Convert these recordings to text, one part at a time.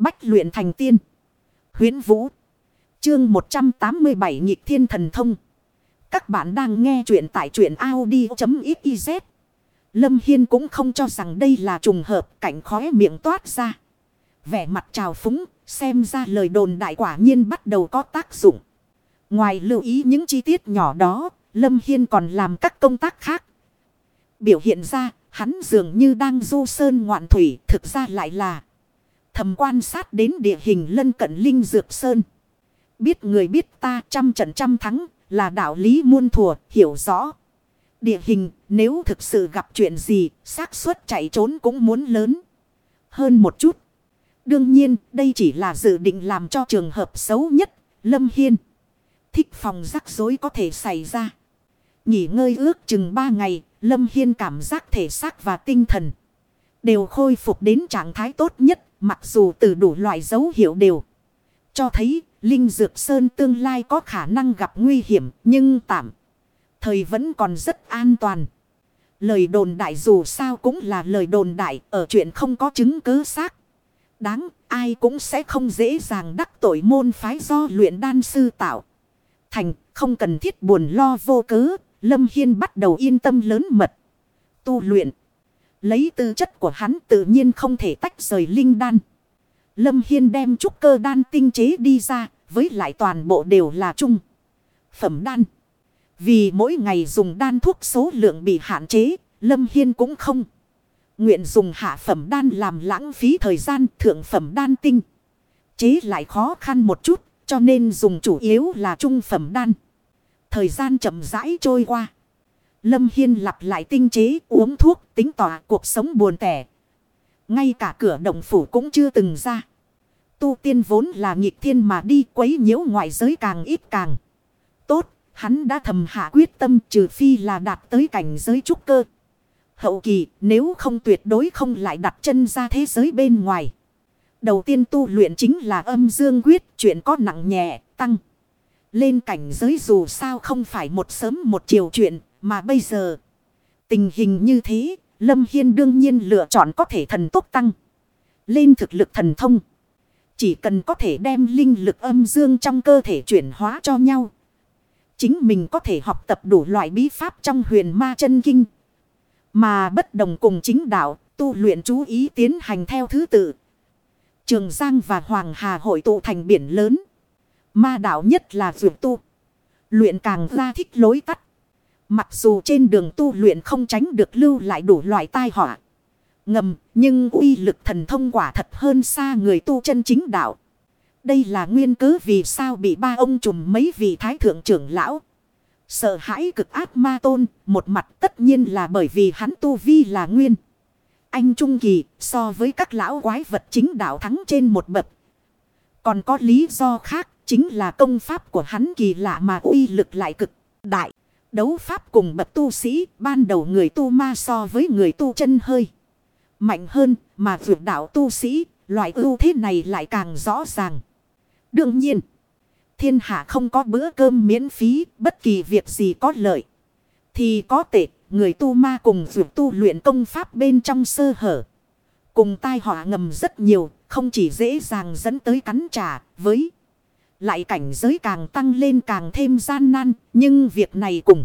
Bách luyện thành tiên. Huyến Vũ. Chương 187 Nhịp Thiên Thần Thông. Các bạn đang nghe truyện tại truyện Audi.xyz. Lâm Hiên cũng không cho rằng đây là trùng hợp cảnh khóe miệng toát ra. Vẻ mặt trào phúng, xem ra lời đồn đại quả nhiên bắt đầu có tác dụng. Ngoài lưu ý những chi tiết nhỏ đó, Lâm Hiên còn làm các công tác khác. Biểu hiện ra, hắn dường như đang du sơn ngoạn thủy, thực ra lại là thầm quan sát đến địa hình lân cận Linh Dược Sơn. Biết người biết ta trăm trận trăm thắng là đạo lý muôn thùa, hiểu rõ. Địa hình nếu thực sự gặp chuyện gì, xác suất chạy trốn cũng muốn lớn hơn một chút. Đương nhiên, đây chỉ là dự định làm cho trường hợp xấu nhất, Lâm Hiên. Thích phòng rắc rối có thể xảy ra. Nghỉ ngơi ước chừng ba ngày, Lâm Hiên cảm giác thể xác và tinh thần. Đều khôi phục đến trạng thái tốt nhất, mặc dù từ đủ loại dấu hiệu đều. Cho thấy, Linh Dược Sơn tương lai có khả năng gặp nguy hiểm, nhưng tạm. Thời vẫn còn rất an toàn. Lời đồn đại dù sao cũng là lời đồn đại, ở chuyện không có chứng cứ xác. Đáng, ai cũng sẽ không dễ dàng đắc tội môn phái do luyện đan sư tạo. Thành, không cần thiết buồn lo vô cớ, Lâm Hiên bắt đầu yên tâm lớn mật. Tu luyện. Lấy tư chất của hắn tự nhiên không thể tách rời linh đan. Lâm Hiên đem trúc cơ đan tinh chế đi ra, với lại toàn bộ đều là chung. Phẩm đan. Vì mỗi ngày dùng đan thuốc số lượng bị hạn chế, Lâm Hiên cũng không. Nguyện dùng hạ phẩm đan làm lãng phí thời gian thượng phẩm đan tinh. Chế lại khó khăn một chút, cho nên dùng chủ yếu là trung phẩm đan. Thời gian chậm rãi trôi qua. Lâm Hiên lặp lại tinh chế uống thuốc tính tỏa cuộc sống buồn tẻ. Ngay cả cửa động phủ cũng chưa từng ra. Tu tiên vốn là nghịch thiên mà đi quấy nhiễu ngoại giới càng ít càng. Tốt, hắn đã thầm hạ quyết tâm trừ phi là đạt tới cảnh giới trúc cơ. Hậu kỳ nếu không tuyệt đối không lại đặt chân ra thế giới bên ngoài. Đầu tiên tu luyện chính là âm dương quyết chuyện có nặng nhẹ tăng. Lên cảnh giới dù sao không phải một sớm một chiều chuyện mà bây giờ. Tình hình như thế Lâm Hiên đương nhiên lựa chọn có thể thần tốc tăng. Lên thực lực thần thông. Chỉ cần có thể đem linh lực âm dương trong cơ thể chuyển hóa cho nhau. Chính mình có thể học tập đủ loại bí pháp trong huyền ma chân kinh. Mà bất đồng cùng chính đạo, tu luyện chú ý tiến hành theo thứ tự. Trường Giang và Hoàng Hà hội tụ thành biển lớn. Ma đạo nhất là vượt tu. Luyện càng ra thích lối tắt. Mặc dù trên đường tu luyện không tránh được lưu lại đủ loại tai họa. Ngầm, nhưng uy lực thần thông quả thật hơn xa người tu chân chính đạo. Đây là nguyên cớ vì sao bị ba ông trùm mấy vị thái thượng trưởng lão. Sợ hãi cực ác ma tôn, một mặt tất nhiên là bởi vì hắn tu vi là nguyên. Anh Trung Kỳ so với các lão quái vật chính đạo thắng trên một bậc. Còn có lý do khác chính là công pháp của hắn kỳ lạ mà uy lực lại cực đại. Đấu pháp cùng bậc tu sĩ, ban đầu người tu ma so với người tu chân hơi. Mạnh hơn mà vượt đạo tu sĩ, loại ưu thế này lại càng rõ ràng. Đương nhiên. Thiên hạ không có bữa cơm miễn phí, bất kỳ việc gì có lợi. Thì có tệ người tu ma cùng vượt tu luyện công pháp bên trong sơ hở. Cùng tai họa ngầm rất nhiều, không chỉ dễ dàng dẫn tới cắn trả với. Lại cảnh giới càng tăng lên càng thêm gian nan. Nhưng việc này cùng.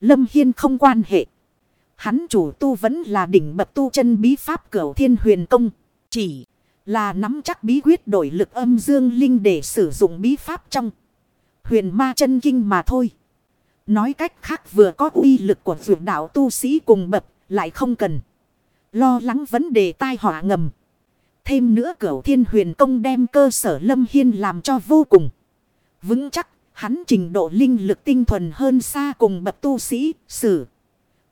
Lâm Hiên không quan hệ. Hắn chủ tu vẫn là đỉnh bậc tu chân bí pháp cửu thiên huyền công. Chỉ là nắm chắc bí quyết đổi lực âm dương linh để sử dụng bí pháp trong. Huyền ma chân kinh mà thôi. Nói cách khác vừa có uy lực của vượt đạo tu sĩ cùng bậc, lại không cần. Lo lắng vấn đề tai họa ngầm. Thêm nữa cửu thiên huyền công đem cơ sở lâm hiên làm cho vô cùng. Vững chắc, hắn trình độ linh lực tinh thuần hơn xa cùng bậc tu sĩ, sử.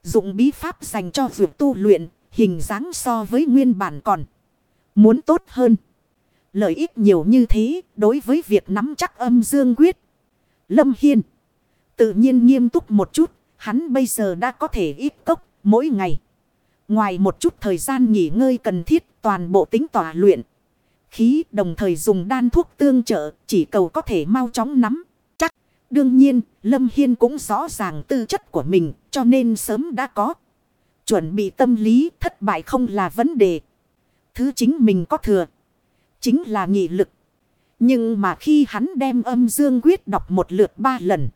Dụng bí pháp dành cho việc tu luyện, hình dáng so với nguyên bản còn. Muốn tốt hơn. Lợi ích nhiều như thế, đối với việc nắm chắc âm dương quyết. Lâm Hiên. Tự nhiên nghiêm túc một chút, hắn bây giờ đã có thể ít cốc mỗi ngày. Ngoài một chút thời gian nghỉ ngơi cần thiết, toàn bộ tính tỏa luyện. Khí đồng thời dùng đan thuốc tương trợ, chỉ cầu có thể mau chóng nắm. Chắc, đương nhiên, Lâm Hiên cũng rõ ràng tư chất của mình, cho nên sớm đã có. Chuẩn bị tâm lý, thất bại không là vấn đề. Thứ chính mình có thừa. chính là nghị lực. Nhưng mà khi hắn đem âm dương quyết đọc một lượt ba lần.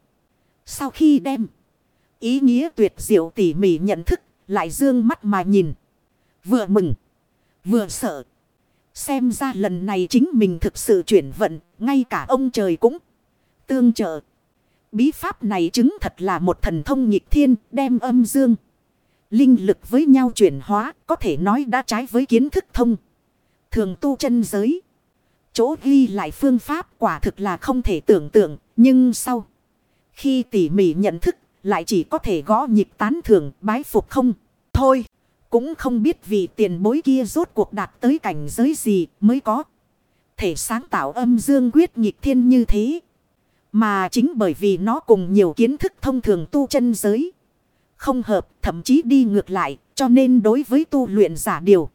Sau khi đem ý nghĩa tuyệt diệu tỉ mỉ nhận thức lại dương mắt mà nhìn. Vừa mừng, vừa sợ. Xem ra lần này chính mình thực sự chuyển vận, ngay cả ông trời cũng tương trợ. Bí pháp này chứng thật là một thần thông nhịp thiên đem âm dương. Linh lực với nhau chuyển hóa có thể nói đã trái với kiến thức thông. Thường tu chân giới. Chỗ ghi lại phương pháp quả thực là không thể tưởng tượng. Nhưng sau. Khi tỉ mỉ nhận thức lại chỉ có thể gõ nhịp tán thưởng bái phục không. Thôi. Cũng không biết vị tiền bối kia rốt cuộc đạt tới cảnh giới gì mới có. Thể sáng tạo âm dương quyết nhịp thiên như thế. Mà chính bởi vì nó cùng nhiều kiến thức thông thường tu chân giới. Không hợp thậm chí đi ngược lại cho nên đối với tu luyện giả điều.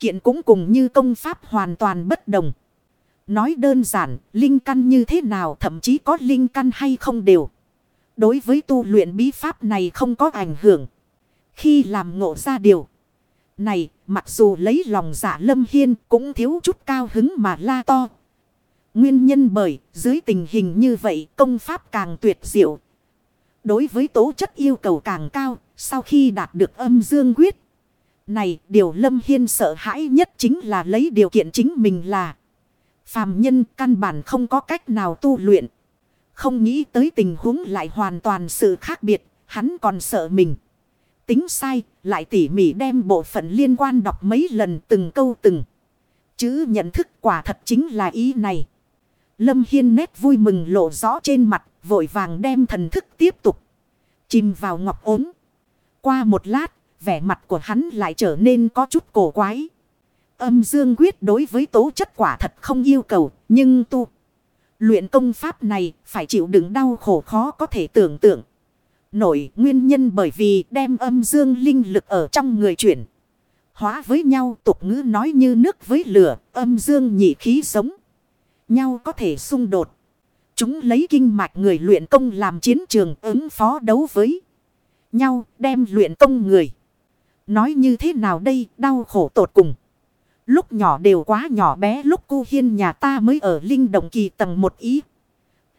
Kiện cũng cùng như công pháp hoàn toàn bất đồng. Nói đơn giản, linh căn như thế nào thậm chí có linh căn hay không đều. Đối với tu luyện bí pháp này không có ảnh hưởng. Khi làm ngộ ra điều. Này, mặc dù lấy lòng giả lâm hiên cũng thiếu chút cao hứng mà la to. Nguyên nhân bởi, dưới tình hình như vậy công pháp càng tuyệt diệu. Đối với tố chất yêu cầu càng cao, sau khi đạt được âm dương quyết. Này, điều lâm hiên sợ hãi nhất chính là lấy điều kiện chính mình là. Phàm nhân căn bản không có cách nào tu luyện. Không nghĩ tới tình huống lại hoàn toàn sự khác biệt, hắn còn sợ mình. Tính sai, lại tỉ mỉ đem bộ phận liên quan đọc mấy lần từng câu từng. Chứ nhận thức quả thật chính là ý này. Lâm Hiên nét vui mừng lộ rõ trên mặt, vội vàng đem thần thức tiếp tục. Chìm vào ngọc ốm. Qua một lát, vẻ mặt của hắn lại trở nên có chút cổ quái. Âm dương quyết đối với tố chất quả thật không yêu cầu, nhưng tu. Luyện công pháp này phải chịu đựng đau khổ khó có thể tưởng tượng. Nổi nguyên nhân bởi vì đem âm dương linh lực ở trong người chuyển. Hóa với nhau tục ngữ nói như nước với lửa, âm dương nhị khí sống. Nhau có thể xung đột. Chúng lấy kinh mạch người luyện công làm chiến trường ứng phó đấu với nhau đem luyện công người. Nói như thế nào đây đau khổ tột cùng. Lúc nhỏ đều quá nhỏ bé lúc cu hiên nhà ta mới ở linh động kỳ tầng một ý.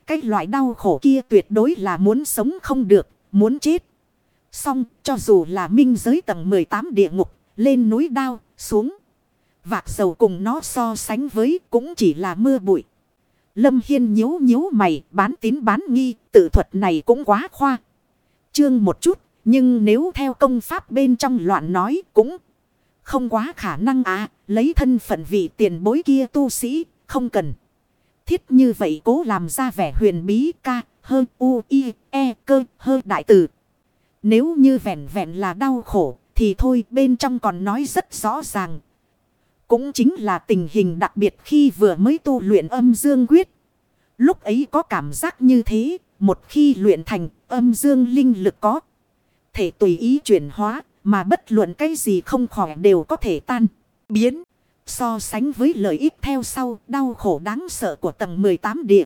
Cái loại đau khổ kia tuyệt đối là muốn sống không được, muốn chết. Xong, cho dù là minh giới tầng 18 địa ngục, lên núi đao, xuống. Vạc dầu cùng nó so sánh với cũng chỉ là mưa bụi. Lâm Hiên nhíu nhíu mày, bán tín bán nghi, tự thuật này cũng quá khoa. trương một chút, nhưng nếu theo công pháp bên trong loạn nói cũng không quá khả năng à, lấy thân phận vị tiền bối kia tu sĩ, không cần. Thiết như vậy cố làm ra vẻ huyền bí ca, hơn u, i, e, cơ, hơn đại tử. Nếu như vẹn vẹn là đau khổ, thì thôi bên trong còn nói rất rõ ràng. Cũng chính là tình hình đặc biệt khi vừa mới tu luyện âm dương quyết. Lúc ấy có cảm giác như thế, một khi luyện thành âm dương linh lực có. Thể tùy ý chuyển hóa, mà bất luận cái gì không khỏe đều có thể tan, biến. So sánh với lợi ích theo sau, đau khổ đáng sợ của tầng 18 địa.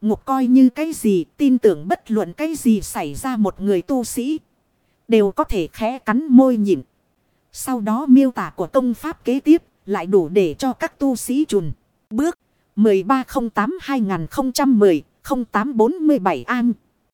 Ngục coi như cái gì, tin tưởng bất luận cái gì xảy ra một người tu sĩ. Đều có thể khẽ cắn môi nhịn. Sau đó miêu tả của công pháp kế tiếp lại đủ để cho các tu sĩ trùn. Bước 1308-2010-0847 An.